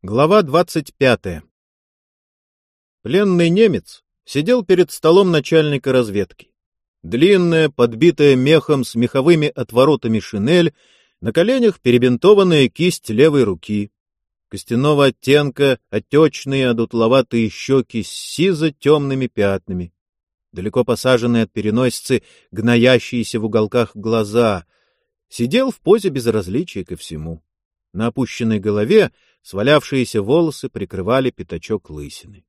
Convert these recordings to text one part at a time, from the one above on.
Глава двадцать пятая. Пленный немец сидел перед столом начальника разведки. Длинная, подбитая мехом с меховыми отворотами шинель, на коленях перебинтованная кисть левой руки. Костяного оттенка, отечные, одутловатые щеки с сизо-темными пятнами. Далеко посаженные от переносицы, гноящиеся в уголках глаза. Сидел в позе безразличия ко всему. На опущенной голове свалявшиеся волосы прикрывали пятачок лысины.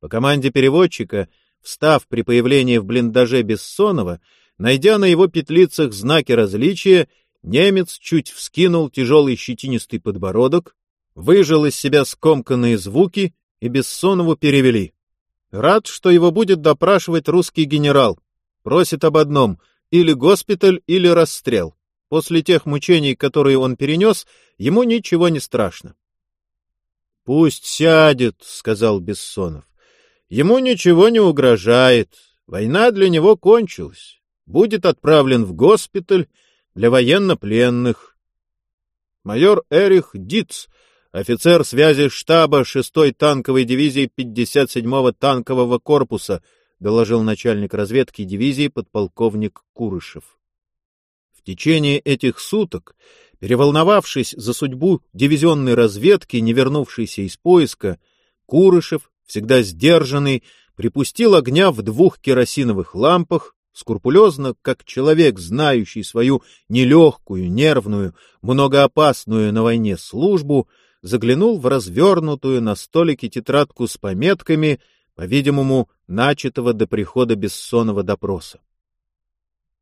По команде переводчика, встав при появлении в блиндаже Бессонова, найдя на его петлицах знаки различия, немец чуть вскинул тяжелый щетинистый подбородок, выжил из себя скомканные звуки и Бессонову перевели. Рад, что его будет допрашивать русский генерал. Просит об одном — или госпиталь, или расстрел. После тех мучений, которые он перенес, ему ничего не страшно. — Пусть сядет, — сказал Бессонов. — Ему ничего не угрожает. Война для него кончилась. Будет отправлен в госпиталь для военнопленных. Майор Эрих Диц, офицер связи штаба 6-й танковой дивизии 57-го танкового корпуса, доложил начальник разведки дивизии подполковник Курышев. В течение этих суток, переволновавшись за судьбу дивизионной разведки, не вернувшейся из поиска, Курышев, всегда сдержанный, припустил огня в двух керосиновых лампах, скрупулезно, как человек, знающий свою нелегкую, нервную, многоопасную на войне службу, заглянул в развернутую на столике тетрадку с пометками, по-видимому, начатого до прихода бессонного допроса.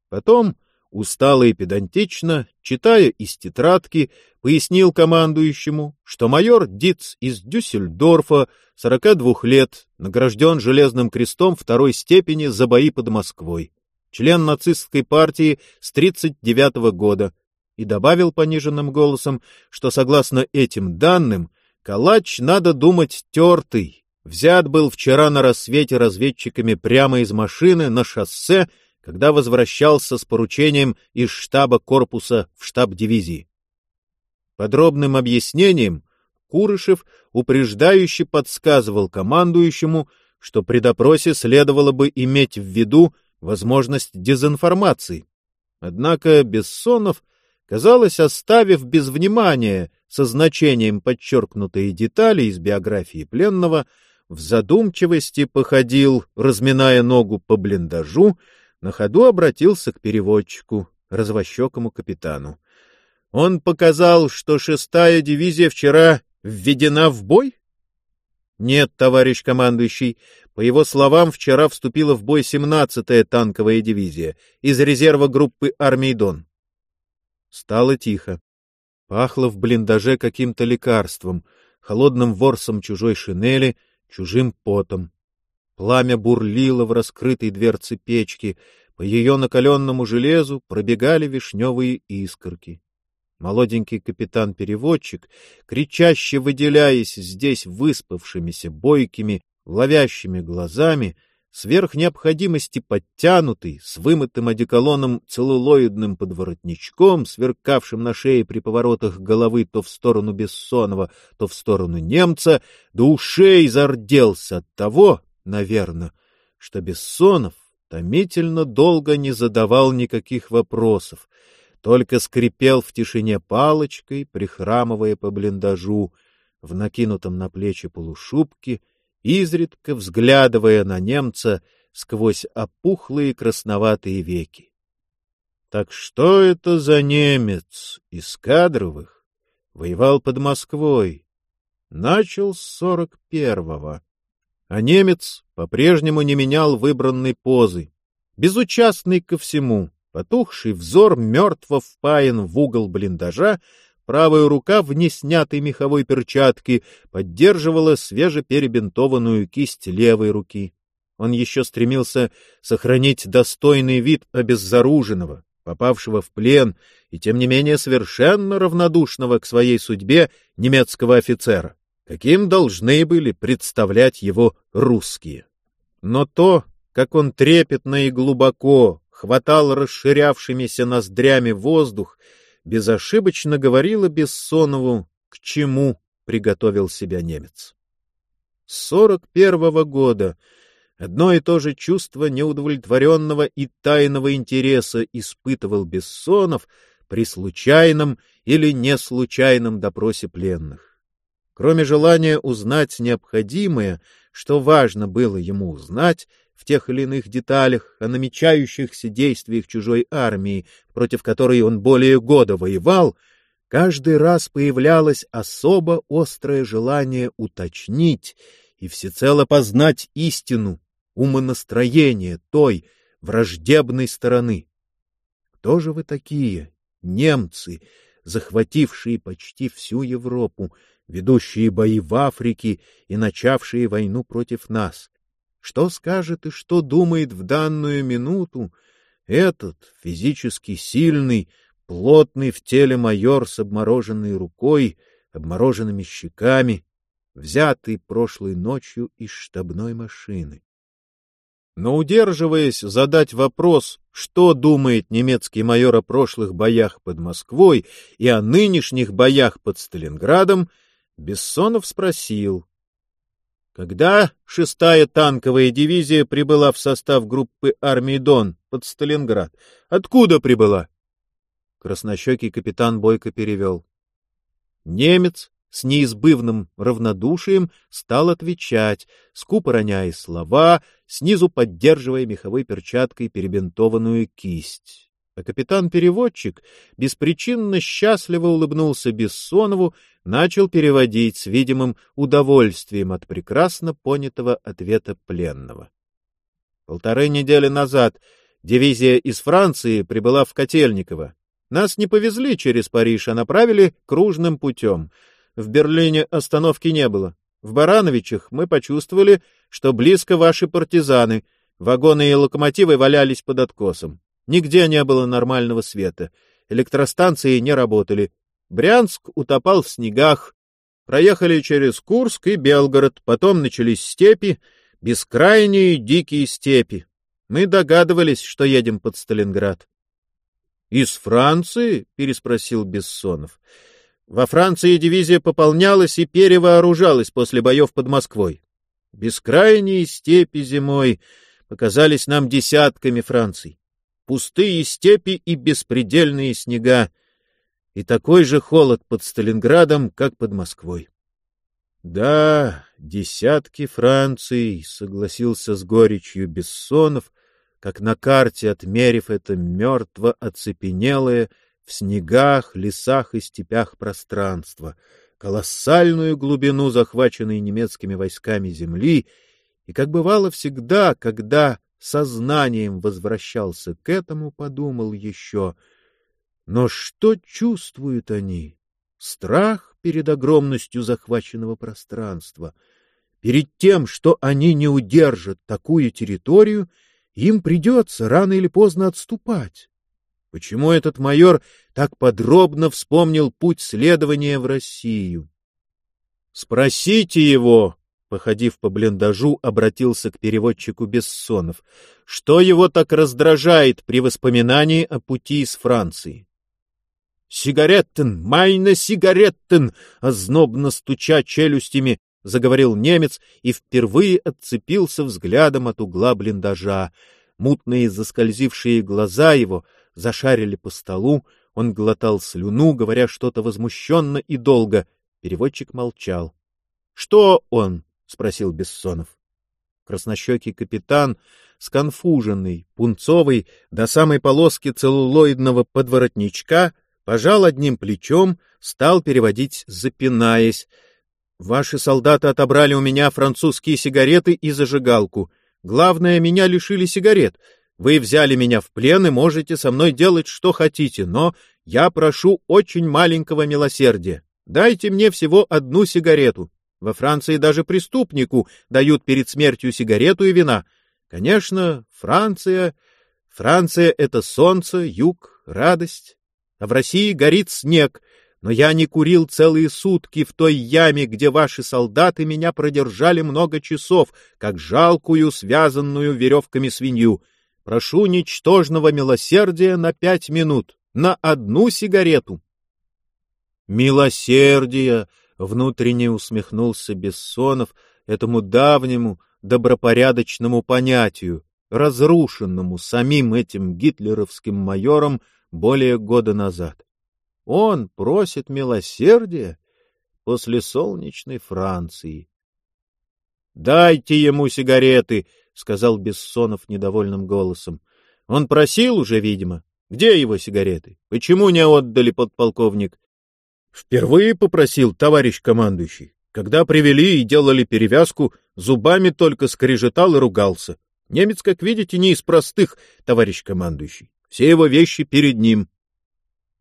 Потом устало и педантично, читая из тетрадки, пояснил командующему, что майор Диц из Дюссельдорфа, 42 лет, награжден Железным крестом второй степени за бои под Москвой, член нацистской партии с 39 -го года, и добавил пониженным голосом, что, согласно этим данным, калач, надо думать, тертый, взят был вчера на рассвете разведчиками прямо из машины на шоссе когда возвращался с поручением из штаба корпуса в штаб дивизии. Подробным объяснением Курышев упреждающе подсказывал командующему, что при допросе следовало бы иметь в виду возможность дезинформации. Однако Бессонов, казалось, оставив без внимания со значением подчеркнутые детали из биографии пленного, в задумчивости походил, разминая ногу по блиндажу, на ходу обратился к переводчику, развощекому капитану. Он показал, что шестая дивизия вчера введена в бой? Нет, товарищ командующий. По его словам, вчера вступила в бой семнадцатая танковая дивизия из резерва группы армий Дон. Стало тихо. Пахло в блиндаже каким-то лекарством, холодным ворсом чужой шинели, чужим потом. Пламя бурлило в раскрытой дверце печки, по ее накаленному железу пробегали вишневые искорки. Молоденький капитан-переводчик, кричаще выделяясь здесь выспавшимися, бойкими, ловящими глазами, сверх необходимости подтянутый, с вымытым одеколоном целлулоидным подворотничком, сверкавшим на шее при поворотах головы то в сторону Бессонова, то в сторону немца, до ушей зарделся от того, наверное, что Бессонов томительно долго не задавал никаких вопросов, только скрипел в тишине палочкой, прихрамывая по блиндажу, в накинутом на плечи полушубке, изредка взглядывая на немца сквозь опухлые красноватые веки. Так что это за немец из кадровых? Воевал под Москвой. Начал с сорок первого. А немец по-прежнему не менял выбранной позы, безучастный ко всему, потухший взор мертво впаян в угол блиндажа, правая рука в неснятой меховой перчатке поддерживала свежеперебинтованную кисть левой руки. Он еще стремился сохранить достойный вид обеззаруженного, попавшего в плен и, тем не менее, совершенно равнодушного к своей судьбе немецкого офицера каким должны были представлять его русские. Но то, как он трепетно и глубоко хватал расширявшимися ноздрями воздух, безошибочно говорило Бессонову, к чему приготовил себя немец. С сорок первого года одно и то же чувство неудовлетворенного и тайного интереса испытывал Бессонов при случайном или неслучайном допросе пленных. Кроме желания узнать необходимое, что важно было ему узнать в тех или иных деталях о намечающихся действиях чужой армии, против которой он более года воевал, каждый раз появлялось особо острое желание уточнить и всецело познать истину, умонастроение той враждебной стороны. Кто же вы такие, немцы, захватившие почти всю Европу, ведущие бои в Африке и начавшие войну против нас? Что скажет и что думает в данную минуту этот физически сильный, плотный в теле майор с обмороженной рукой, обмороженными щеками, взятый прошлой ночью из штабной машины. Но удерживаясь задать вопрос, что думает немецкий майор о прошлых боях под Москвой и о нынешних боях под Сталинградом, Бессонов спросил. Когда шестая танковая дивизия прибыла в состав группы армии Дон под Сталинград? Откуда прибыла? Краснощекий капитан Бойко перевел. Немец с неизбывным равнодушием стал отвечать, скупо роняя слова, снизу поддерживая меховой перчаткой перебинтованную кисть. А капитан-переводчик беспричинно счастливо улыбнулся Бессонову, начал переводить с видимым удовольствием от прекрасно понятого ответа пленного. Полторы недели назад дивизия из Франции прибыла в Котельниково. Нас не повезли через Париж, а направили кружным путем. В Берлине остановки не было. В Барановичах мы почувствовали, что близко ваши партизаны. Вагоны и локомотивы валялись под откосом. Нигде не было нормального света. Электростанции не работали. Брянск утопал в снегах. Проехали через Курск и Белгород, потом начались степи, бескрайние дикие степи. Мы догадывались, что едем под Сталинград. Из Франции? переспросил Бессонов. Во Франции дивизия пополнялась и перевооружалась после боев под Москвой. Бескрайние степи зимой показались нам десятками Франций. Пустые степи и беспредельные снега. И такой же холод под Сталинградом, как под Москвой. — Да, десятки Франций, — согласился с горечью Бессонов, как на карте отмерив это мертво оцепенелое в снегах, лесах и степях пространство, колоссальную глубину захваченной немецкими войсками земли, и, как бывало всегда, когда сознанием возвращался к этому, подумал еще, но что чувствуют они? Страх перед огромностью захваченного пространства, перед тем, что они не удержат такую территорию — им придется рано или поздно отступать. Почему этот майор так подробно вспомнил путь следования в Россию? Спросите его, походив по блиндажу, обратился к переводчику Бессонов, что его так раздражает при воспоминании о пути из Франции. «Сигареттен! Майна сигареттен!» — ознобно стуча челюстями, — заговорил немец и впервые отцепился взглядом от угла блиндажа. Мутные заскользившие глаза его зашарили по столу, он глотал слюну, говоря что-то возмущенно и долго. Переводчик молчал. — Что он? — спросил Бессонов. Краснощекий капитан, сконфуженный, пунцовый, до самой полоски целлулоидного подворотничка, пожал одним плечом, стал переводить, запинаясь — Ваши солдаты отобрали у меня французские сигареты и зажигалку. Главное, меня лишили сигарет. Вы взяли меня в плен и можете со мной делать, что хотите, но я прошу очень маленького милосердия. Дайте мне всего одну сигарету. Во Франции даже преступнику дают перед смертью сигарету и вина. Конечно, Франция... Франция — это солнце, юг, радость. А в России горит снег, но я не курил целые сутки в той яме, где ваши солдаты меня продержали много часов, как жалкую, связанную веревками свинью. Прошу ничтожного милосердия на пять минут, на одну сигарету. — Милосердие! Внутренне усмехнулся Бессонов этому давнему добропорядочному понятию, разрушенному самим этим гитлеровским майором более года назад. Он просит милосердия после солнечной Франции. — Дайте ему сигареты, — сказал Бессонов недовольным голосом. — Он просил уже, видимо. Где его сигареты? Почему не отдали, подполковник? — Впервые попросил, товарищ командующий. Когда привели и делали перевязку, зубами только скрежетал и ругался. Немец, как видите, не из простых, товарищ командующий. Все его вещи перед ним.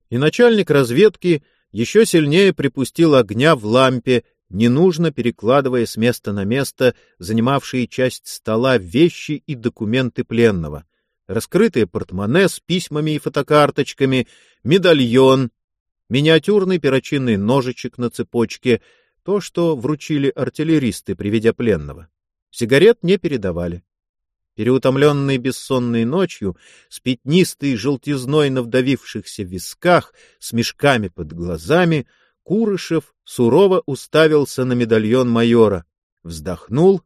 И начальник разведки еще сильнее припустил огня в лампе, ненужно перекладывая с места на место занимавшие часть стола вещи и документы пленного. Раскрытые портмоне с письмами и фотокарточками, медальон, миниатюрный перочинный ножичек на цепочке, то, что вручили артиллеристы, приведя пленного. Сигарет не передавали. Переутомленный бессонной ночью, с пятнистой желтизной на вдавившихся висках, с мешками под глазами, Курышев сурово уставился на медальон майора, вздохнул,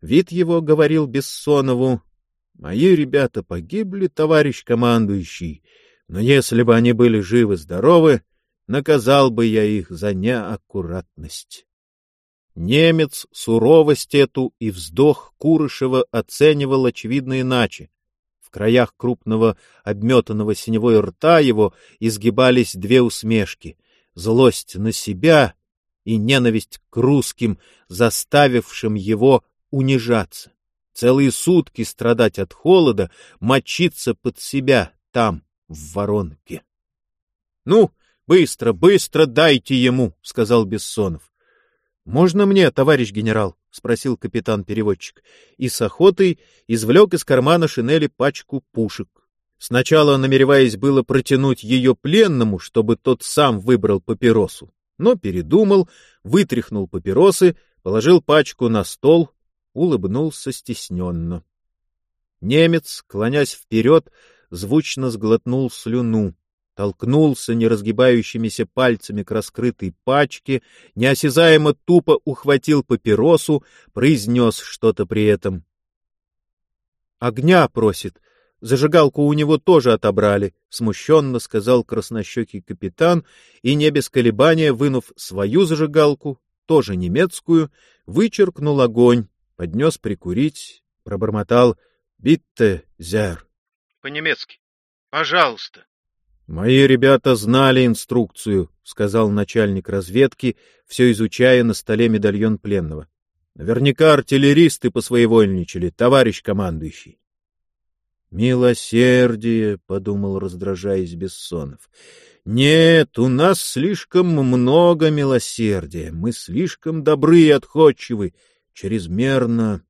вид его говорил Бессонову, «Мои ребята погибли, товарищ командующий, но если бы они были живы-здоровы, наказал бы я их за неаккуратность». Немец суровость эту и вздох Курышева оценивал очевидно иначе. В краях крупного обметанного синевой рта его изгибались две усмешки — злость на себя и ненависть к русским, заставившим его унижаться. Целые сутки страдать от холода, мочиться под себя там, в воронке. — Ну, быстро, быстро дайте ему, — сказал Бессонов. Можно мне, товарищ генерал? — спросил капитан-переводчик, и с охотой извлек из кармана шинели пачку пушек. Сначала намереваясь было протянуть ее пленному, чтобы тот сам выбрал папиросу, но передумал, вытряхнул папиросы, положил пачку на стол, улыбнулся стесненно. Немец, клонясь вперед, звучно сглотнул слюну толкнулся неразгибающимися пальцами к раскрытой пачке, неосязаемо тупо ухватил папиросу, произнес что-то при этом. «Огня просит. Зажигалку у него тоже отобрали», — смущенно сказал краснощекий капитан, и не без колебания, вынув свою зажигалку, тоже немецкую, вычеркнул огонь, поднес прикурить, пробормотал «Битте зер». «По-немецки. Пожалуйста». Мои ребята знали инструкцию, сказал начальник разведки, все изучая на столе медальон пленного. Наверняка артиллеристы посвоевольничали, товарищ командующий. Милосердие, подумал, раздражаясь Бессонов. Нет, у нас слишком много милосердия, мы слишком добры и отходчивы, чрезмерно.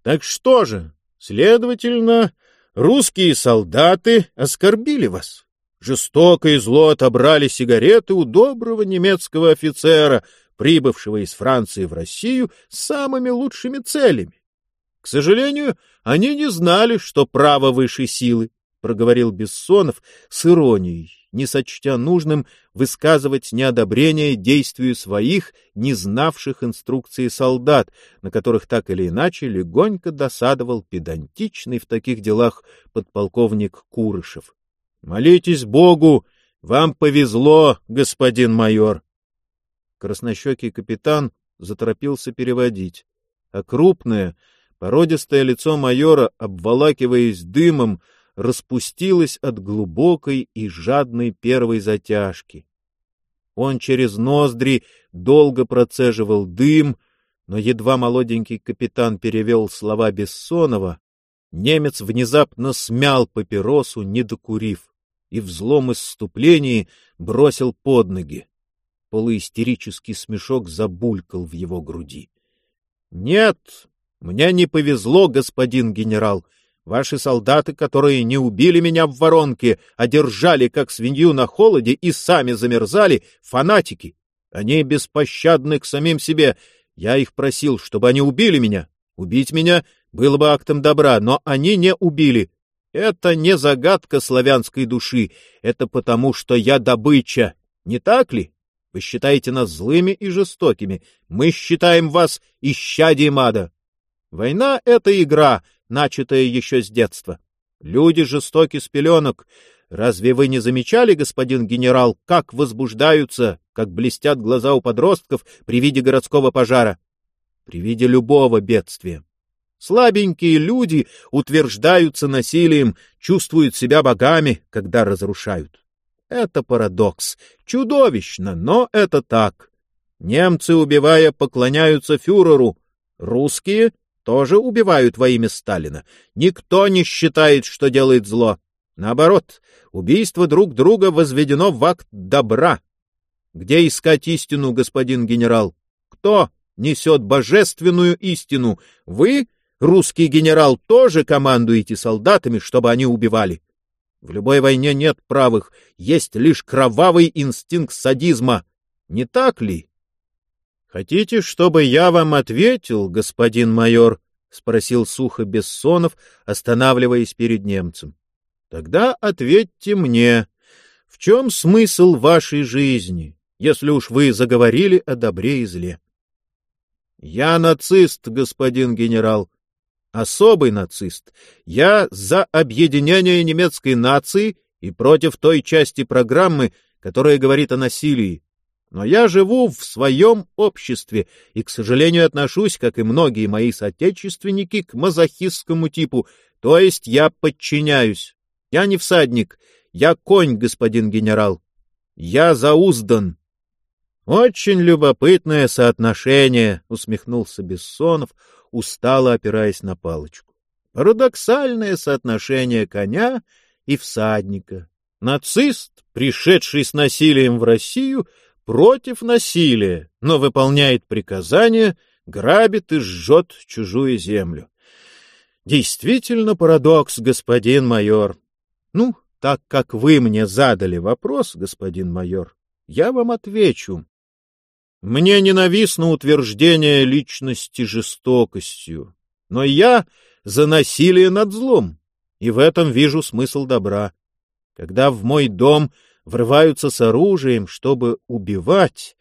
Так что же, следовательно, Русские солдаты оскорбили вас. Жестоко и зло отобрали сигареты у доброго немецкого офицера, прибывшего из Франции в Россию с самыми лучшими целями. К сожалению, они не знали, что право выше силы, проговорил Бессонов с иронией, не сочтя нужным высказывать неодобрение действию своих, не знавших инструкции солдат, на которых так или иначе легонько досадовал педантичный в таких делах подполковник Курышев. — Молитесь Богу! Вам повезло, господин майор! Краснощекий капитан заторопился переводить, а крупное, породистое лицо майора, обволакиваясь дымом, распустилась от глубокой и жадной первой затяжки. Он через ноздри долго процеживал дым, но едва молоденький капитан перевел слова Бессонова, немец внезапно смял папиросу, не докурив, и в злом исступлении бросил под ноги. Полуистерический смешок забулькал в его груди. — Нет, мне не повезло, господин генерал, Ваши солдаты, которые не убили меня в воронке, а держали как свинью на холоде и сами замерзали, фанатики. Они беспощадны к самим себе. Я их просил, чтобы они убили меня. Убить меня было бы актом добра, но они не убили. Это не загадка славянской души, это потому, что я добыча. Не так ли? Вы считаете нас злыми и жестокими. Мы считаем вас исчадием ада. Война — это игра, начатая еще с детства. Люди жестоки с пеленок. Разве вы не замечали, господин генерал, как возбуждаются, как блестят глаза у подростков при виде городского пожара? При виде любого бедствия. Слабенькие люди утверждаются насилием, чувствуют себя богами, когда разрушают. Это парадокс. Чудовищно, но это так. Немцы, убивая, поклоняются фюреру. Русские тоже убивают во имя Сталина. Никто не считает, что делает зло. Наоборот, убийство друг друга возведено в акт добра. Где искать истину, господин генерал? Кто несет божественную истину? Вы, русский генерал, тоже командуете солдатами, чтобы они убивали. В любой войне нет правых, есть лишь кровавый инстинкт садизма. Не так ли? Хотите, чтобы я вам ответил, господин майор? спросил сухо Бессонов, останавливаясь перед немцем. Тогда ответьте мне, в чем смысл вашей жизни, если уж вы заговорили о добре и зле? Я нацист, господин генерал, особый нацист. Я за объединение немецкой нации и против той части программы, которая говорит о насилии. Но я живу в своем обществе и, к сожалению, отношусь, как и многие мои соотечественники, к мазохистскому типу, то есть я подчиняюсь. Я не всадник, я конь, господин генерал. Я зауздан. Очень любопытное соотношение, усмехнулся Бессонов, устало опираясь на палочку. Парадоксальное соотношение коня и всадника. Нацист, пришедший с насилием в Россию, против насилия, но выполняет приказания, грабит и жжет чужую землю. Действительно парадокс, господин майор. Ну, так как вы мне задали вопрос, господин майор, я вам отвечу. Мне ненавистно утверждение личности жестокостью, но я за насилие над злом, и в этом вижу смысл добра. Когда в мой дом врываются с оружием, чтобы убивать,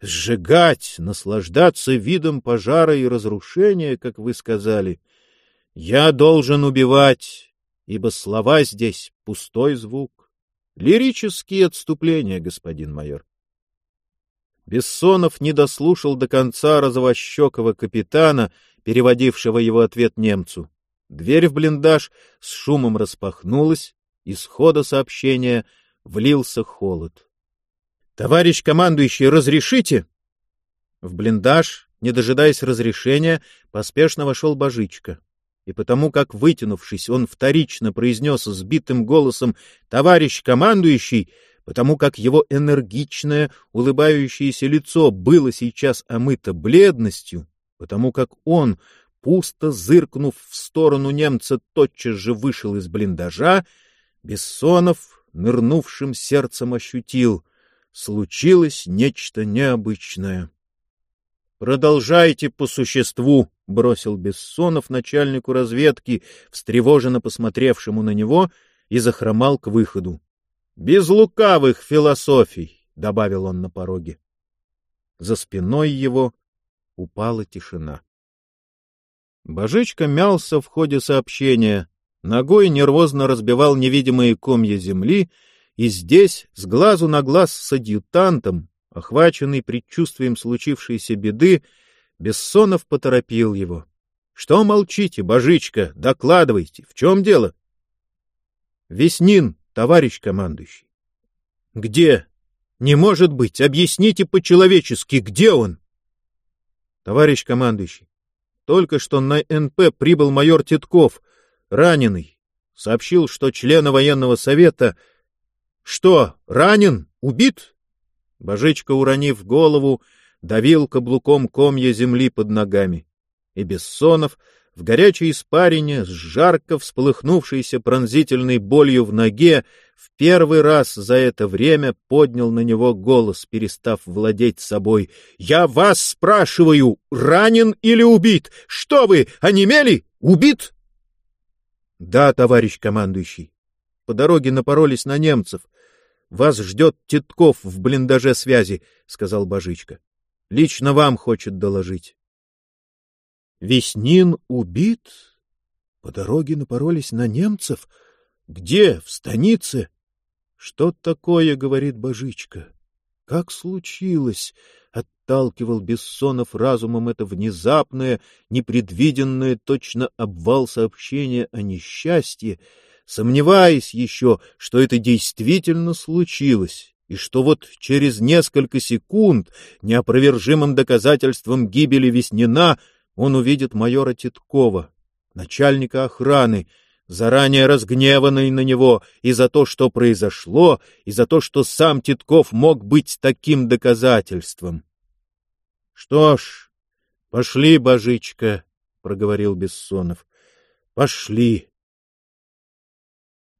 сжигать, наслаждаться видом пожара и разрушения, как вы сказали. Я должен убивать, ибо слова здесь — пустой звук. Лирические отступления, господин майор. Бессонов не дослушал до конца розовощекого капитана, переводившего его ответ немцу. Дверь в блиндаж с шумом распахнулась, из хода сообщения — влился холод. — Товарищ командующий, разрешите? В блиндаж, не дожидаясь разрешения, поспешно вошел Божичка. И потому как, вытянувшись, он вторично произнес сбитым голосом «Товарищ командующий», потому как его энергичное, улыбающееся лицо было сейчас омыто бледностью, потому как он, пусто зыркнув в сторону немца, тотчас же вышел из блиндажа, Бессонов нырнувшим сердцем ощутил — случилось нечто необычное. — Продолжайте по существу, — бросил Бессонов начальнику разведки, встревоженно посмотревшему на него, и захромал к выходу. — Без лукавых философий, — добавил он на пороге. За спиной его упала тишина. Божичка мялся в ходе сообщения, Ногой нервозно разбивал невидимые комья земли, и здесь, с глазу на глаз с адъютантом, охваченный предчувствием случившейся беды, Бессонов поторопил его. — Что молчите, божичка? Докладывайте. В чем дело? — Веснин, товарищ командующий. — Где? Не может быть. Объясните по-человечески, где он? — Товарищ командующий, только что на НП прибыл майор Титков — раненый. Сообщил, что члена военного совета... Что, ранен? Убит? Божичка, уронив голову, давил каблуком комья земли под ногами. И Бессонов в горячей испарине, с жарко всполыхнувшейся пронзительной болью в ноге, в первый раз за это время поднял на него голос, перестав владеть собой. — Я вас спрашиваю, ранен или убит? Что вы, онемели? Убит? — Да, товарищ командующий. По дороге напоролись на немцев. Вас ждет Титков в блиндаже связи, — сказал Божичка. — Лично вам хочет доложить. Веснин убит? По дороге напоролись на немцев? Где? В станице? Что такое, — говорит Божичка. Как случилось? Отталкивал Бессонов разумом это внезапное, непредвиденное точно обвал сообщения о несчастье, сомневаясь еще, что это действительно случилось, и что вот через несколько секунд неопровержимым доказательством гибели Веснина он увидит майора Титкова, начальника охраны, заранее разгневанный на него и за то, что произошло, и за то, что сам Титков мог быть таким доказательством. — Что ж, пошли, божичка, — проговорил Бессонов, — пошли.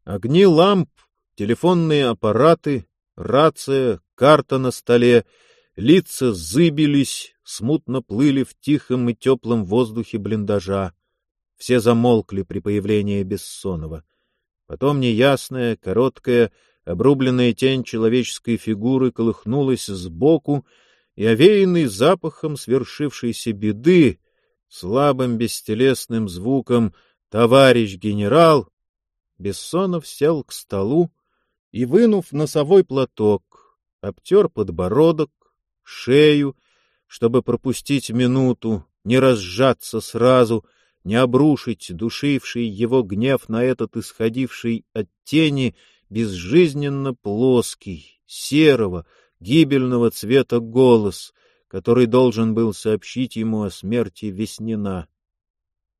Огни ламп, телефонные аппараты, рация, карта на столе, лица зыбились, смутно плыли в тихом и теплом воздухе блиндажа. Все замолкли при появлении Бессонова. Потом неясная, короткая, обрубленная тень человеческой фигуры колыхнулась сбоку, и, овеянный запахом свершившейся беды, слабым бестелесным звуком «Товарищ генерал!» Бессонов сел к столу и, вынув носовой платок, обтер подбородок, шею, чтобы пропустить минуту, не разжаться сразу, не обрушить душивший его гнев на этот исходивший от тени безжизненно плоский, серого, гибельного цвета голос, который должен был сообщить ему о смерти Веснина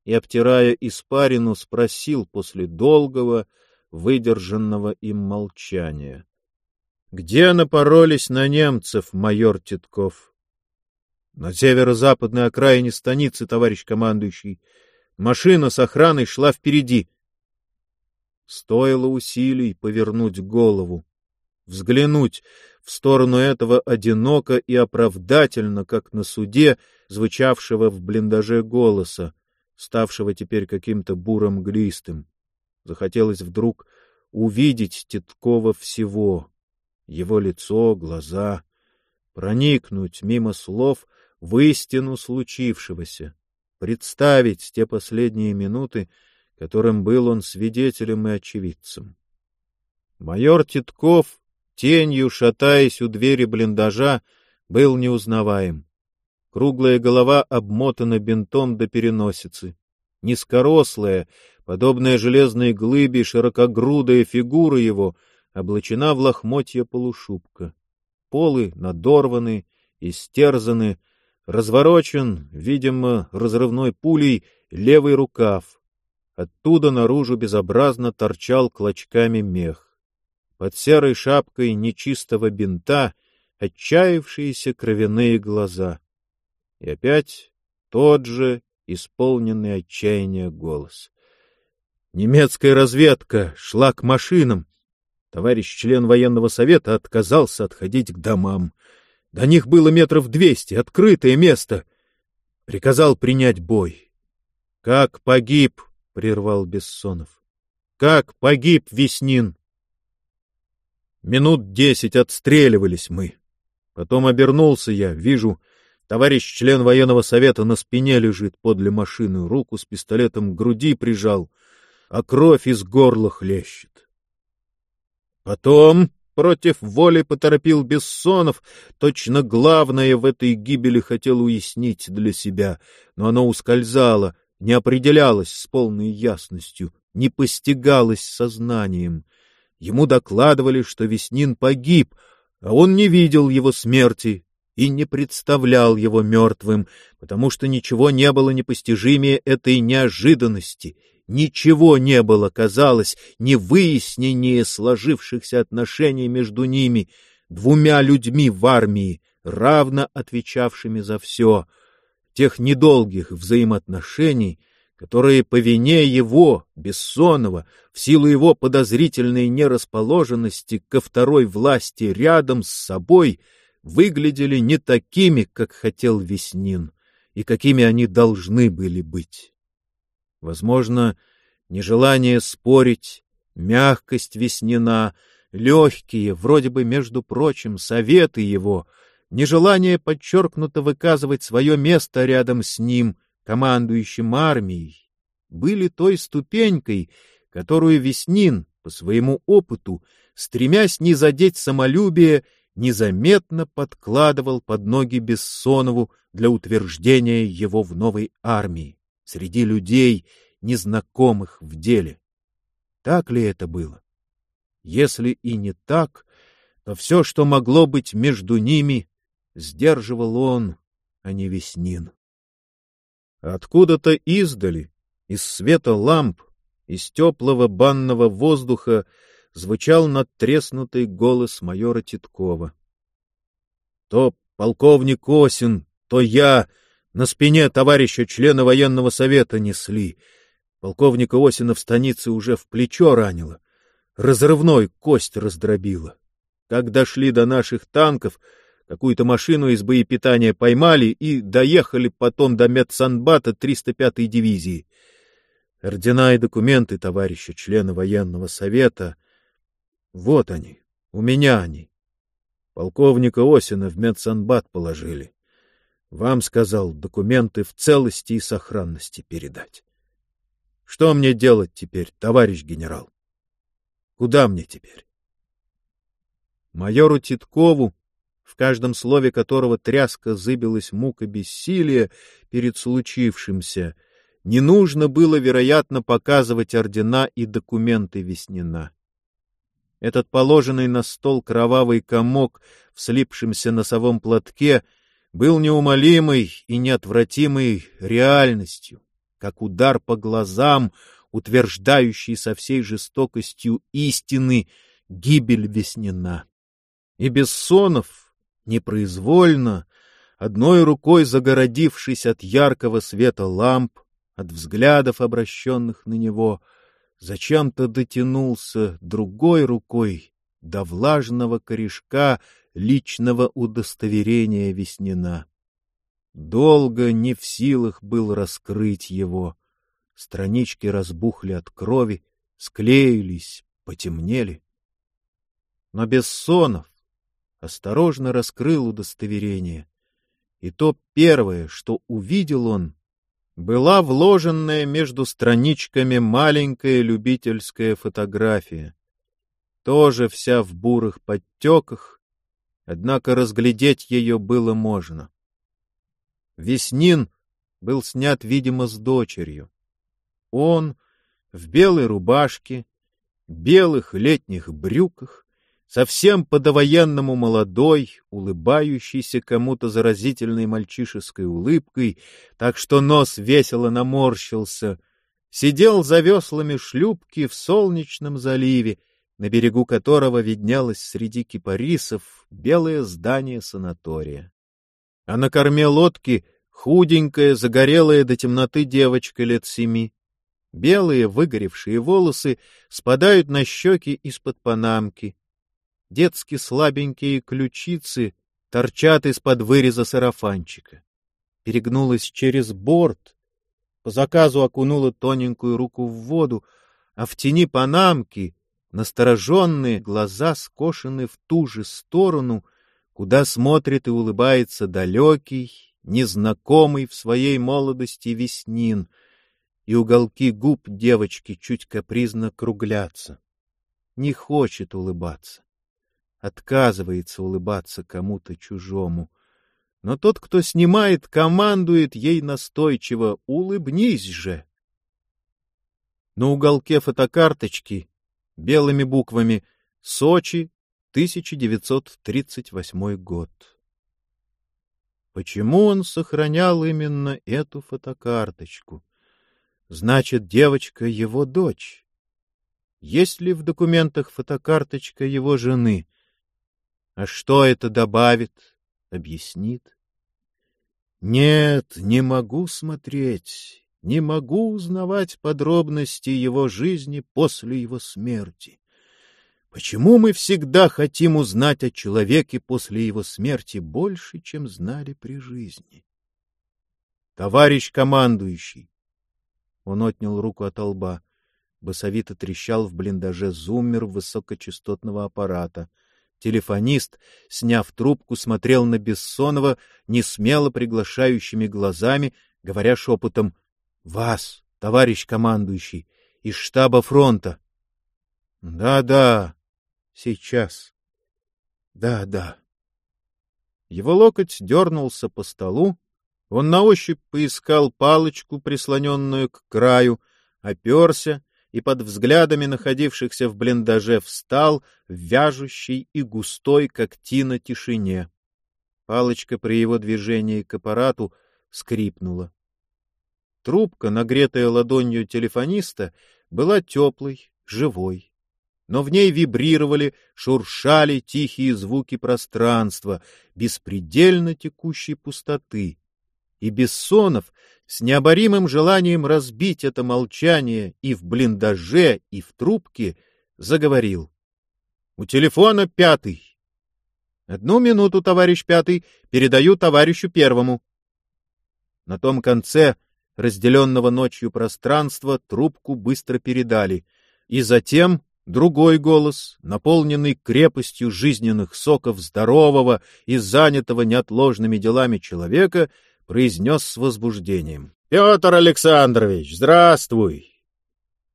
и, обтирая испарину, спросил после долгого, выдержанного им молчания. — Где напоролись на немцев, майор Титков? — На северо-западной окраине станицы, товарищ командующий. Машина с охраной шла впереди. Стоило усилий повернуть голову, взглянуть в сторону этого одиноко и оправдательно, как на суде, звучавшего в блиндаже голоса ставшего теперь каким-то буром глистым. Захотелось вдруг увидеть Титкова всего, его лицо, глаза, проникнуть мимо слов в истину случившегося, представить те последние минуты, которым был он свидетелем и очевидцем. Майор Титков, тенью шатаясь у двери блиндажа, был неузнаваем. Круглая голова обмотана бинтом до переносицы. Низкорослая, подобная железной глыбе, широкогрудая фигура его облачена в лохмотья полушубка. Полы надорваны, истерзаны, разворочен, видимо, разрывной пулей, левый рукав. Оттуда наружу безобразно торчал клочками мех. Под серой шапкой нечистого бинта отчаявшиеся кровяные глаза — и опять тот же исполненный отчаяния голос. Немецкая разведка шла к машинам. Товарищ член военного совета отказался отходить к домам. До них было метров двести, открытое место. Приказал принять бой. — Как погиб, — прервал Бессонов. — Как погиб Веснин? Минут десять отстреливались мы. Потом обернулся я, вижу, Товарищ член военного совета на спине лежит подле машины, руку с пистолетом к груди прижал, а кровь из горла хлещет. Потом против воли поторопил Бессонов, точно главное в этой гибели хотел уяснить для себя, но оно ускользало, не определялось с полной ясностью, не постигалось сознанием. Ему докладывали, что Веснин погиб, а он не видел его смерти и не представлял его мертвым, потому что ничего не было непостижимее этой неожиданности, ничего не было, казалось, не выяснение сложившихся отношений между ними, двумя людьми в армии, равно отвечавшими за все, тех недолгих взаимоотношений, которые по вине его, Бессонова, в силу его подозрительной нерасположенности ко второй власти рядом с собой — выглядели не такими, как хотел Веснин, и какими они должны были быть. Возможно, нежелание спорить, мягкость Веснина, легкие, вроде бы, между прочим, советы его, нежелание подчеркнуто выказывать свое место рядом с ним, командующим армией, были той ступенькой, которую Веснин, по своему опыту, стремясь не задеть самолюбие, незаметно подкладывал под ноги Бессонову для утверждения его в новой армии, среди людей, незнакомых в деле. Так ли это было? Если и не так, то все, что могло быть между ними, сдерживал он, а не Веснин. Откуда-то издали, из света ламп, из теплого банного воздуха звучал надтреснутый голос майора Титкова. То полковник Осин, то я на спине товарища члена военного совета несли. Полковника Осина в станице уже в плечо ранило, разрывной кость раздробило. Как дошли до наших танков, какую-то машину из боепитания поймали и доехали потом до медсанбата 305-й дивизии. Ордена и документы товарища члена военного совета. Вот они, у меня они. Полковника Осина в медсанбат положили. Вам, сказал, документы в целости и сохранности передать. Что мне делать теперь, товарищ генерал? Куда мне теперь? Майору Титкову, в каждом слове которого тряска зыбилась мука бессилия перед случившимся, — не нужно было, вероятно, показывать ордена и документы Веснина. Этот положенный на стол кровавый комок в слипшемся носовом платке был неумолимой и неотвратимой реальностью, как удар по глазам, утверждающий со всей жестокостью истины гибель Веснина. И Бессонов непроизвольно, одной рукой загородившись от яркого света ламп, от взглядов, обращенных на него, зачем-то дотянулся другой рукой до влажного корешка личного удостоверения Веснина. Долго не в силах был раскрыть его. Странички разбухли от крови, склеились, потемнели. Но Бессонов осторожно раскрыл удостоверение, и то первое, что увидел он, была вложенная между страничками маленькая любительская фотография. Тоже вся в бурых подтеках, однако разглядеть ее было можно. Веснин был снят, видимо, с дочерью. Он в белой рубашке, белых летних брюках, совсем по-довоенному молодой, улыбающийся кому-то заразительной мальчишеской улыбкой, так что нос весело наморщился, сидел за веслами шлюпки в солнечном заливе, на берегу которого виднелось среди кипарисов белое здание санатория. А на корме лодки худенькая, загорелая до темноты девочка лет семи. Белые выгоревшие волосы спадают на щеки из-под панамки — детски слабенькие ключицы торчат из-под выреза сарафанчика. Перегнулась через борт, по заказу окунула тоненькую руку в воду, а в тени панамки настороженные глаза скошены в ту же сторону, куда смотрит и улыбается далекий, незнакомый в своей молодости веснин, и уголки губ девочки чуть капризно круглятся. Не хочет улыбаться отказывается улыбаться кому-то чужому. Но тот, кто снимает, командует ей настойчиво «Улыбнись же!». На уголке фотокарточки белыми буквами «Сочи, 1938 год». Почему он сохранял именно эту фотокарточку? Значит, девочка — его дочь. Есть ли в документах фотокарточка его жены? А что это добавит, объяснит? Нет, не могу смотреть, не могу узнавать подробности его жизни после его смерти. Почему мы всегда хотим узнать о человеке после его смерти больше, чем знали при жизни? Товарищ командующий, он отнял руку от лба. Басовито трещал в блиндаже зуммер высокочастотного аппарата. Телефонист, сняв трубку, смотрел на Бессонова несмело приглашающими глазами, говоря шепотом «Вас, товарищ командующий, из штаба фронта». «Да-да, сейчас. Да-да». Его локоть дернулся по столу, он на ощупь поискал палочку, прислоненную к краю, оперся и под взглядами находившихся в блиндаже встал в вяжущей и густой, как тина, тишине. Палочка при его движении к аппарату скрипнула. Трубка, нагретая ладонью телефониста, была теплой, живой. Но в ней вибрировали, шуршали тихие звуки пространства, беспредельно текущей пустоты и Бессонов с необоримым желанием разбить это молчание и в блиндаже, и в трубке заговорил. — У телефона пятый. — Одну минуту, товарищ пятый, передаю товарищу первому. На том конце разделенного ночью пространства трубку быстро передали, и затем другой голос, наполненный крепостью жизненных соков здорового и занятого неотложными делами человека, произнес с возбуждением. — Петр Александрович, здравствуй!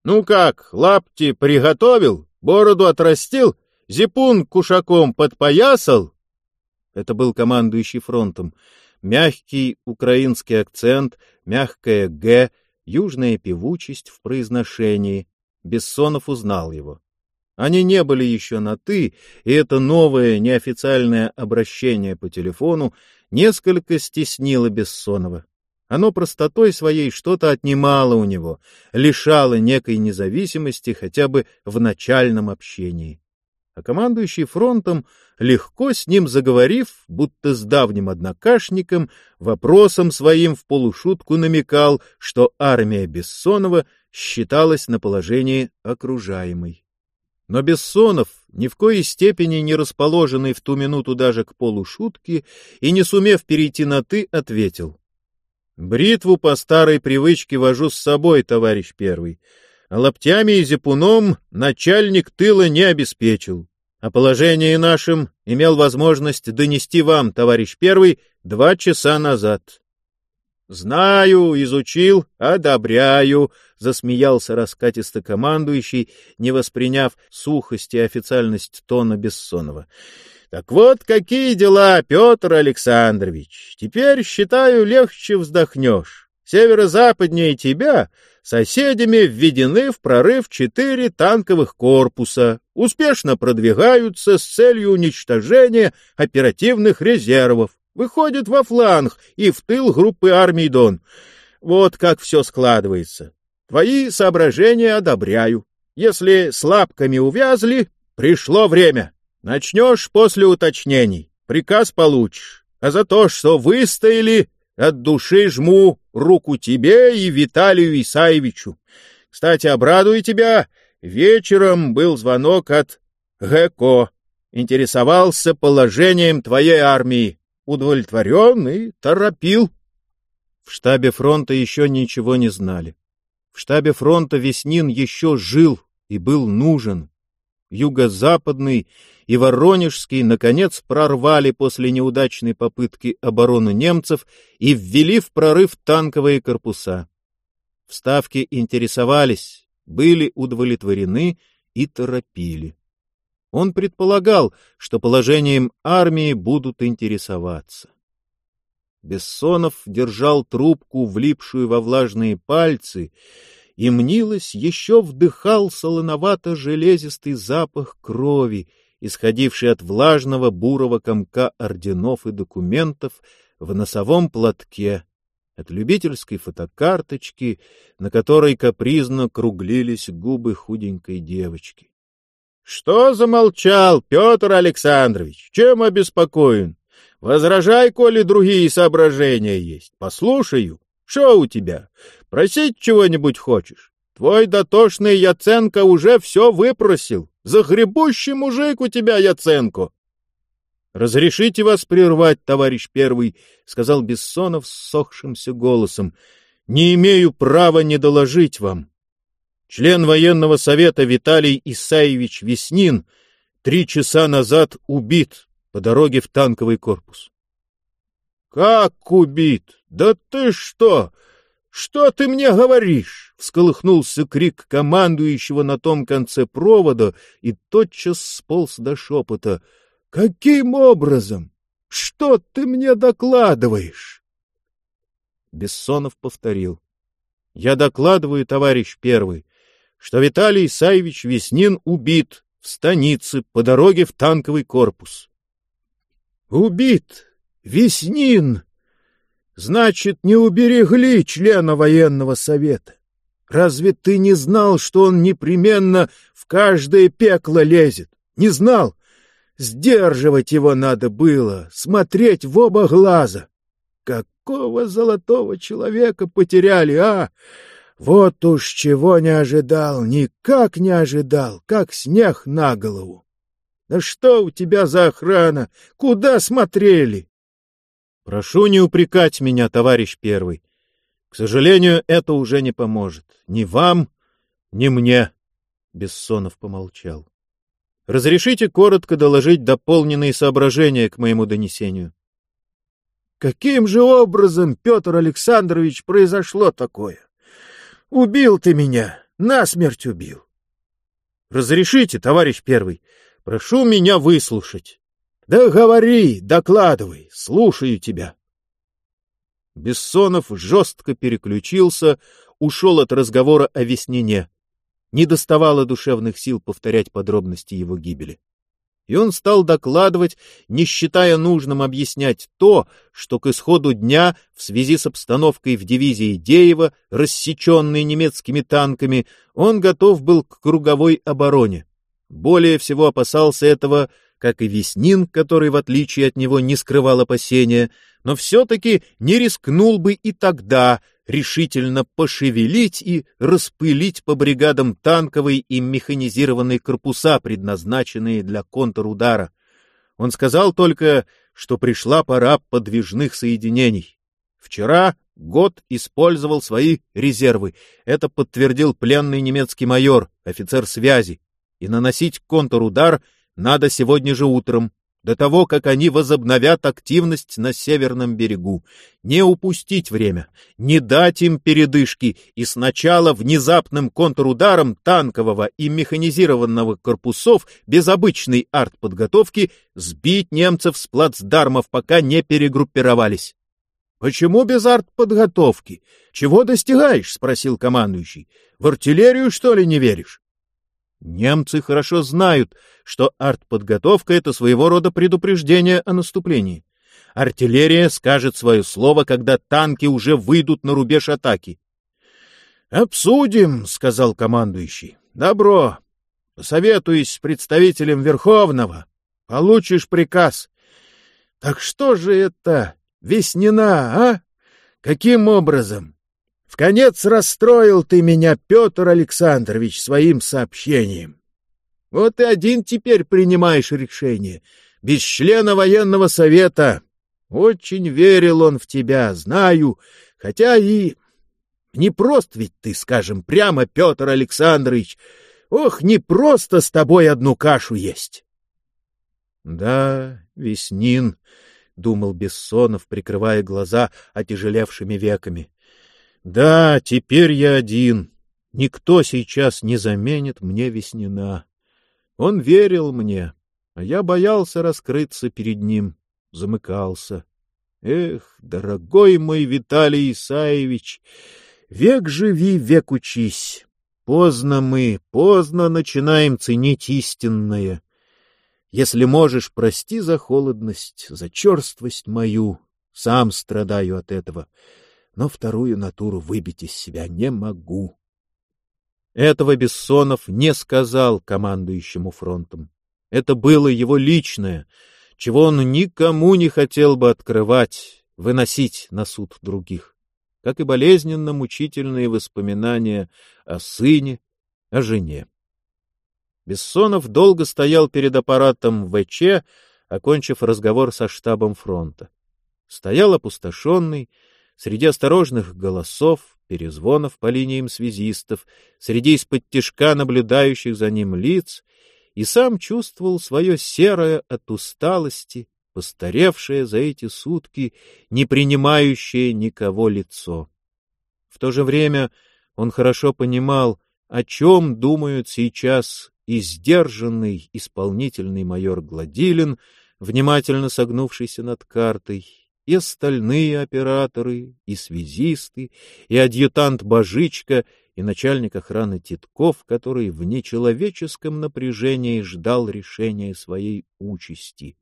Ну как, лапти приготовил, бороду отрастил, зипун кушаком подпоясал? Это был командующий фронтом. Мягкий украинский акцент, мягкое «г», южная певучесть в произношении. Бессонов узнал его. Они не были еще на «ты», и это новое неофициальное обращение по телефону несколько стеснило Бессонова. Оно простотой своей что-то отнимало у него, лишало некой независимости хотя бы в начальном общении. А командующий фронтом, легко с ним заговорив, будто с давним однокашником, вопросом своим в полушутку намекал, что армия Бессонова считалась на положении окружаемой. Но Бессонов, ни в коей степени не расположенный в ту минуту даже к полушутке и не сумев перейти на «ты», ответил. «Бритву по старой привычке вожу с собой, товарищ первый, лаптями и зипуном начальник тыла не обеспечил. О положении нашем имел возможность донести вам, товарищ первый, два часа назад. Знаю, изучил, одобряю, засмеялся раскатисто командующий, не восприняв сухость и официальность тона Бессонова. Так вот, какие дела, Петр Александрович. Теперь, считаю, легче вздохнешь. Северо-западнее тебя соседями введены в прорыв четыре танковых корпуса, успешно продвигаются с целью уничтожения оперативных резервов выходит во фланг и в тыл группы армий Дон. Вот как все складывается. Твои соображения одобряю. Если с лапками увязли, пришло время. Начнешь после уточнений. Приказ получишь. А за то, что выстояли, от души жму руку тебе и Виталию Исаевичу. Кстати, обрадую тебя. Вечером был звонок от ГЭКО. Интересовался положением твоей армии удовлетворен и торопил. В штабе фронта еще ничего не знали. В штабе фронта Веснин еще жил и был нужен. Юго-западный и Воронежский, наконец, прорвали после неудачной попытки обороны немцев и ввели в прорыв танковые корпуса. Вставки интересовались, были удовлетворены и торопили. Он предполагал, что положением армии будут интересоваться. Бессонов держал трубку, влипшую во влажные пальцы, и, мнилось, еще вдыхал солоновато-железистый запах крови, исходивший от влажного бурого комка орденов и документов в носовом платке, от любительской фотокарточки, на которой капризно круглились губы худенькой девочки. Что замолчал, Петр Александрович? Чем обеспокоен? Возражай, коли другие соображения есть. Послушаю. Что у тебя? Просить чего-нибудь хочешь? Твой дотошный Яценко уже все выпросил. Загребущий мужик у тебя, Яценко. — Разрешите вас прервать, товарищ первый, — сказал Бессонов с сохшимся голосом. — Не имею права не доложить вам. Член военного совета Виталий Исаевич Веснин три часа назад убит по дороге в танковый корпус. — Как убит? Да ты что? Что ты мне говоришь? — всколыхнулся крик командующего на том конце провода и тотчас сполз до шепота. — Каким образом? Что ты мне докладываешь? Бессонов повторил. — Я докладываю, товарищ первый, что Виталий Исаевич Веснин убит в станице по дороге в танковый корпус. — Убит? Веснин? Значит, не уберегли члена военного совета. Разве ты не знал, что он непременно в каждое пекло лезет? Не знал? Сдерживать его надо было, смотреть в оба глаза. Какого золотого человека потеряли, а? Вот уж чего не ожидал, никак не ожидал, как снег на голову. Да что у тебя за охрана? Куда смотрели? Прошу не упрекать меня, товарищ первый. К сожалению, это уже не поможет. Ни вам, ни мне. Бессонов помолчал. Разрешите коротко доложить дополненные соображения к моему донесению. Каким же образом, Петр Александрович, произошло такое? Убил ты меня, насмерть убил. Разрешите, товарищ первый, прошу меня выслушать. Да говори, докладывай, слушаю тебя. Бессонов жестко переключился, ушел от разговора о Веснине. Не доставало душевных сил повторять подробности его гибели и он стал докладывать, не считая нужным объяснять то, что к исходу дня в связи с обстановкой в дивизии Деева, рассеченной немецкими танками, он готов был к круговой обороне. Более всего опасался этого, как и Веснин, который, в отличие от него, не скрывал опасения, но все-таки не рискнул бы и тогда решительно пошевелить и распылить по бригадам танковые и механизированные корпуса, предназначенные для контрудара. Он сказал только, что пришла пора подвижных соединений. Вчера год использовал свои резервы. Это подтвердил пленный немецкий майор, офицер связи. И наносить контрудар надо сегодня же утром, до того, как они возобновят активность на северном берегу. Не упустить время, не дать им передышки и сначала внезапным контрударом танкового и механизированного корпусов без обычной артподготовки сбить немцев с плацдармов, пока не перегруппировались. — Почему без артподготовки? Чего достигаешь? — спросил командующий. — В артиллерию, что ли, не веришь? Немцы хорошо знают, что артподготовка — это своего рода предупреждение о наступлении. Артиллерия скажет свое слово, когда танки уже выйдут на рубеж атаки. — Обсудим, — сказал командующий. — Добро. Посоветуюсь с представителем Верховного. Получишь приказ. — Так что же это, Веснина, а? Каким образом? В конец расстроил ты меня, Петр Александрович, своим сообщением. Вот и один теперь принимаешь решение, без члена военного совета. Очень верил он в тебя, знаю, хотя и... Не прост ведь ты, скажем, прямо, Петр Александрович. Ох, не просто с тобой одну кашу есть. Да, Веснин, — думал Бессонов, прикрывая глаза отяжелевшими веками. Да, теперь я один. Никто сейчас не заменит мне Веснина. Он верил мне, а я боялся раскрыться перед ним, замыкался. Эх, дорогой мой Виталий Исаевич, век живи, век учись. Поздно мы, поздно начинаем ценить истинное. Если можешь, прости за холодность, за черствость мою. Сам страдаю от этого но вторую натуру выбить из себя не могу. Этого Бессонов не сказал командующему фронтом. Это было его личное, чего он никому не хотел бы открывать, выносить на суд других, как и болезненно мучительные воспоминания о сыне, о жене. Бессонов долго стоял перед аппаратом ВЧ, окончив разговор со штабом фронта. Стоял опустошенный, среди осторожных голосов, перезвонов по линиям связистов, среди из-под тишка наблюдающих за ним лиц, и сам чувствовал свое серое от усталости, постаревшее за эти сутки, не принимающее никого лицо. В то же время он хорошо понимал, о чем думают сейчас и сдержанный исполнительный майор Гладилин, внимательно согнувшийся над картой, и остальные операторы, и связисты, и адъютант Божичка, и начальник охраны Титков, который в нечеловеческом напряжении ждал решения своей участи.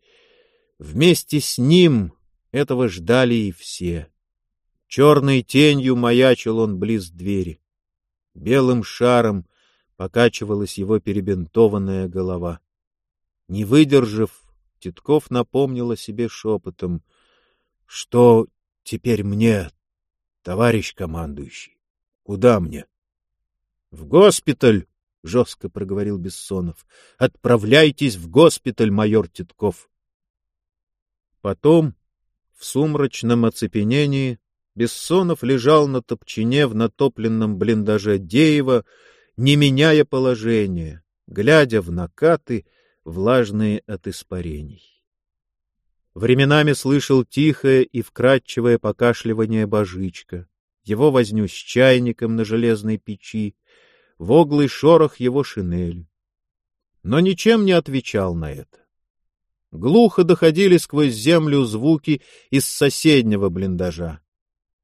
Вместе с ним этого ждали и все. Черной тенью маячил он близ двери. Белым шаром покачивалась его перебинтованная голова. Не выдержав, Титков напомнил себе шепотом. — Что теперь мне, товарищ командующий? Куда мне? — В госпиталь! — жестко проговорил Бессонов. — Отправляйтесь в госпиталь, майор Титков. Потом, в сумрачном оцепенении, Бессонов лежал на топчине в натопленном блиндаже Деева, не меняя положения, глядя в накаты, влажные от испарений. Временами слышал тихое и вкрадчивое покашливание божичка, его возню с чайником на железной печи, воглый шорох его шинели. Но ничем не отвечал на это. Глухо доходили сквозь землю звуки из соседнего блиндажа.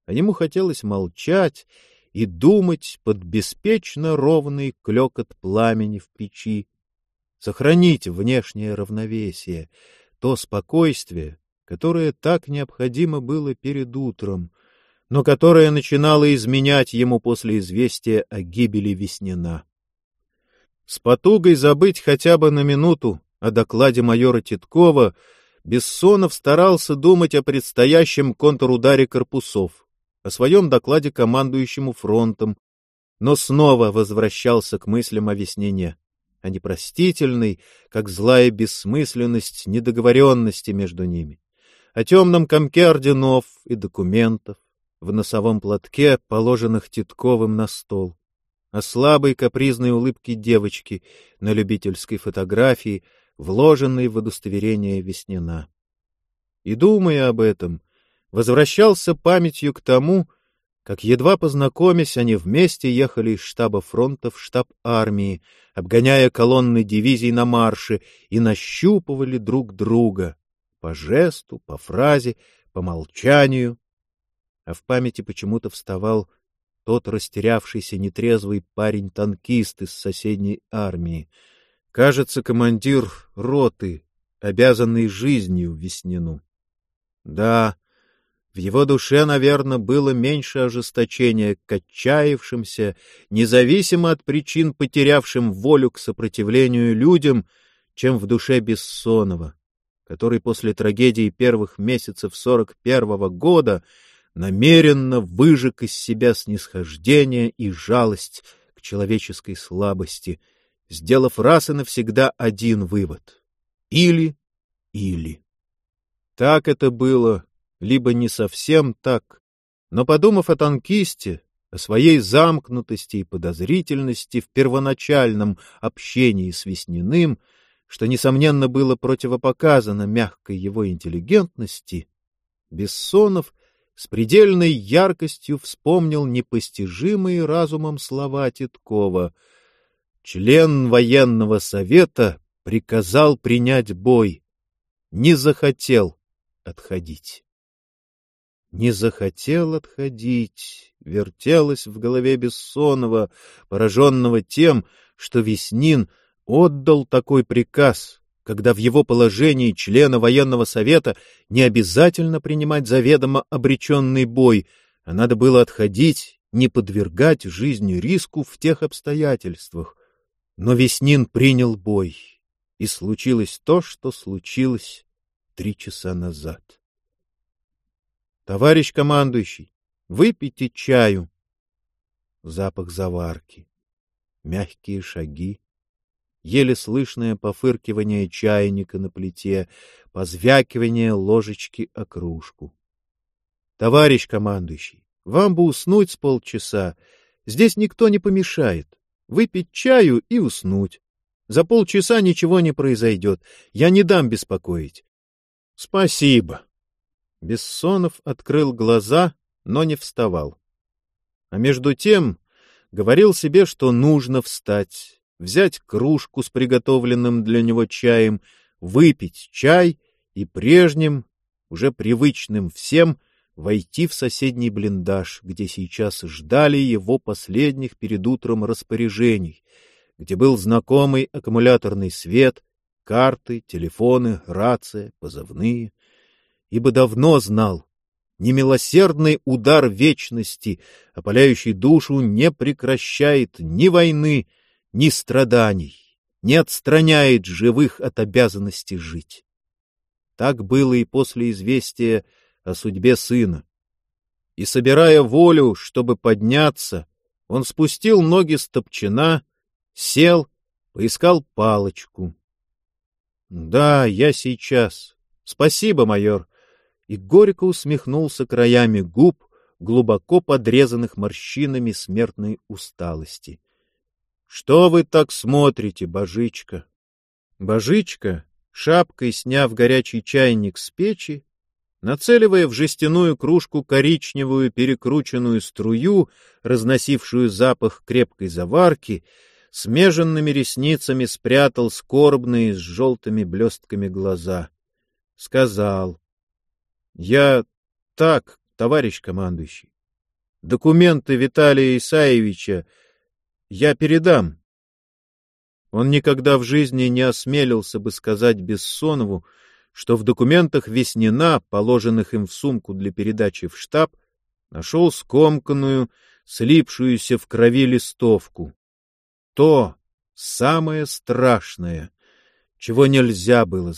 А ему хотелось молчать и думать под беспечно ровный клекот пламени в печи, сохранить внешнее равновесие, то спокойствие, которое так необходимо было перед утром, но которое начинало изменять ему после известия о гибели Веснина. С потугой забыть хотя бы на минуту о докладе майора Титкова, Бессонов старался думать о предстоящем контрударе корпусов, о своем докладе командующему фронтом, но снова возвращался к мыслям о Веснине, о непростительной, как злая бессмысленность недоговоренности между ними, о темном комке орденов и документов, в носовом платке, положенных Титковым на стол, о слабой капризной улыбке девочки на любительской фотографии, вложенной в удостоверение Веснина. И, думая об этом, возвращался памятью к тому, как, едва познакомясь, они вместе ехали из штаба фронта в штаб армии, обгоняя колонны дивизий на марше, и нащупывали друг друга по жесту, по фразе, по молчанию. А в памяти почему-то вставал тот растерявшийся нетрезвый парень-танкист из соседней армии, кажется, командир роты, обязанный жизнью Веснину. Да, в его душе, наверное, было меньше ожесточения к отчаявшимся, независимо от причин потерявшим волю к сопротивлению людям, чем в душе Бессонова, который после трагедии первых месяцев сорок первого года намеренно выжег из себя снисхождение и жалость к человеческой слабости, сделав раз и навсегда один вывод — или-или. Так это было либо не совсем так, но, подумав о танкисте, о своей замкнутости и подозрительности в первоначальном общении с Весниным, что, несомненно, было противопоказано мягкой его интеллигентности, Бессонов с предельной яркостью вспомнил непостижимые разумом слова Титкова. Член военного совета приказал принять бой, не захотел отходить не захотел отходить, вертелось в голове Бессонова, пораженного тем, что Веснин отдал такой приказ, когда в его положении члена военного совета не обязательно принимать заведомо обреченный бой, а надо было отходить, не подвергать жизни риску в тех обстоятельствах. Но Веснин принял бой, и случилось то, что случилось три часа назад. Товарищ командующий, выпейте чаю. Запах заварки, мягкие шаги, еле слышное пофыркивание чайника на плите, позвякивание ложечки о кружку. Товарищ командующий, вам бы уснуть с полчаса. Здесь никто не помешает. Выпить чаю и уснуть. За полчаса ничего не произойдет. Я не дам беспокоить. — Спасибо. Бессонов открыл глаза, но не вставал. А между тем говорил себе, что нужно встать, взять кружку с приготовленным для него чаем, выпить чай и прежним, уже привычным всем, войти в соседний блиндаж, где сейчас ждали его последних перед утром распоряжений, где был знакомый аккумуляторный свет, карты, телефоны, рация, позывные, ибо давно знал, немилосердный удар вечности, опаляющий душу, не прекращает ни войны, ни страданий, не отстраняет живых от обязанности жить. Так было и после известия о судьбе сына. И, собирая волю, чтобы подняться, он спустил ноги с топчина, сел, поискал палочку. — Да, я сейчас. Спасибо, майор. И горько усмехнулся краями губ, глубоко подрезанных морщинами смертной усталости. — Что вы так смотрите, божичка? Божичка, шапкой сняв горячий чайник с печи, нацеливая в жестяную кружку коричневую перекрученную струю, разносившую запах крепкой заварки, смеженными ресницами спрятал скорбные с желтыми блестками глаза. Сказал. — Я так, товарищ командующий. Документы Виталия Исаевича я передам. Он никогда в жизни не осмелился бы сказать Бессонову, что в документах Веснина, положенных им в сумку для передачи в штаб, нашел скомканную, слипшуюся в крови листовку. То самое страшное, чего нельзя было